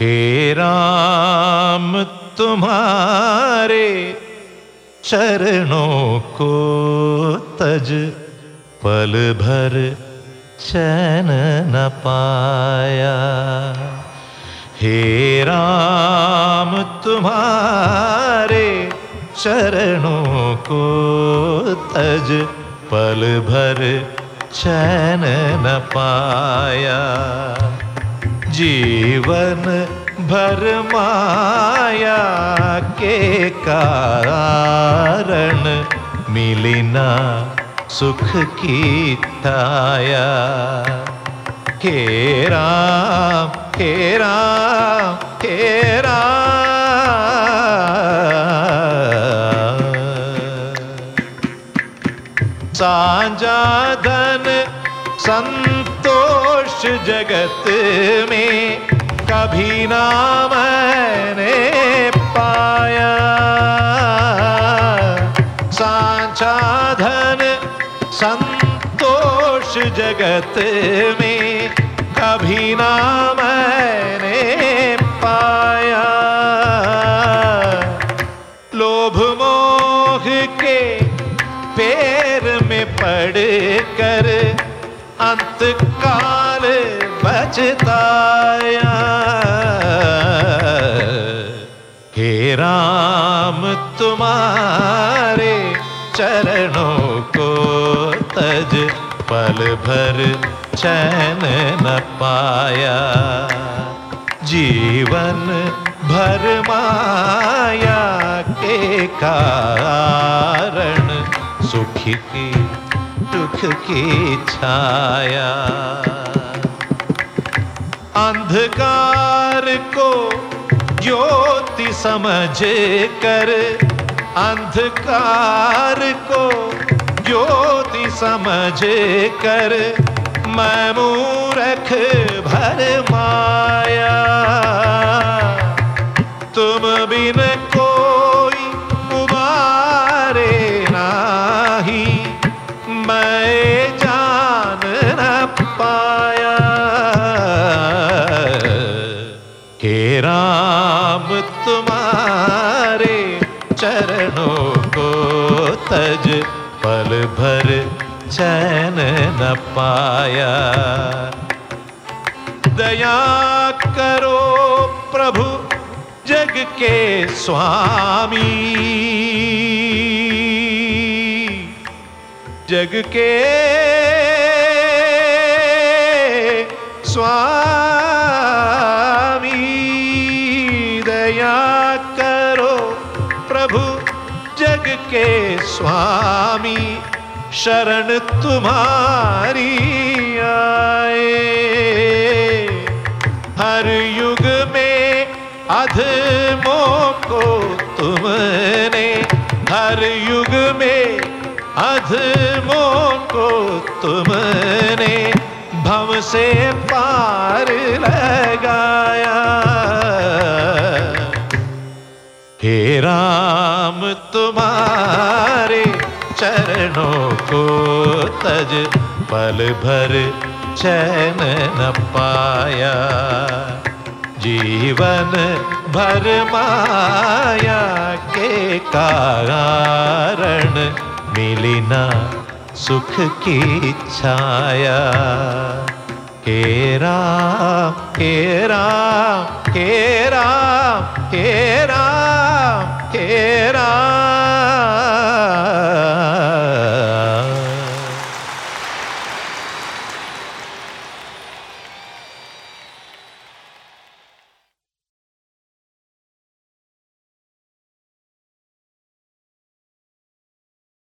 हे राम, तुम्हारे चरणों को तज पल भर चैन न पाया। हे राम, तुम्हारे चरणों को तज पल भर चैन न पाया। जीवन भर माया के कारण मिलिना सुख की छाया हे राम हे राम हे राम। धन जगत में कभी ना मैंने पाया। सांझा धन, संतोष जगत में कभी ना मैंने पाया। लोभ मोह के पैर में पड़ कर अंत काल बचताया हे राम, तुम्हारे चरणों को तज पल भर चैन न पाया। जीवन भर माया के कारण सुख की, दुख की छाया। अंधकार को ज्योति समझ कर अंधकार को ज्योति समझ कर मैं मूरख भर माया। तुम्हारे चरणों को तज पल भर चैन न पाया। दया करो प्रभु जग के स्वामी। जग के स्वामी। दया करो प्रभु जग के स्वामी, शरण तुम्हारी आए। हर युग में अधमों को तुमने, हर युग में अधमों को तुमने, भव से पार लगाया। हे राम, तुम्हारे चरणों को तज पल भर चैन न पाया। जीवन भर माया के कारण मिलिना सुख की छाया। हे राम हे राम हे राम हे राम। ஹே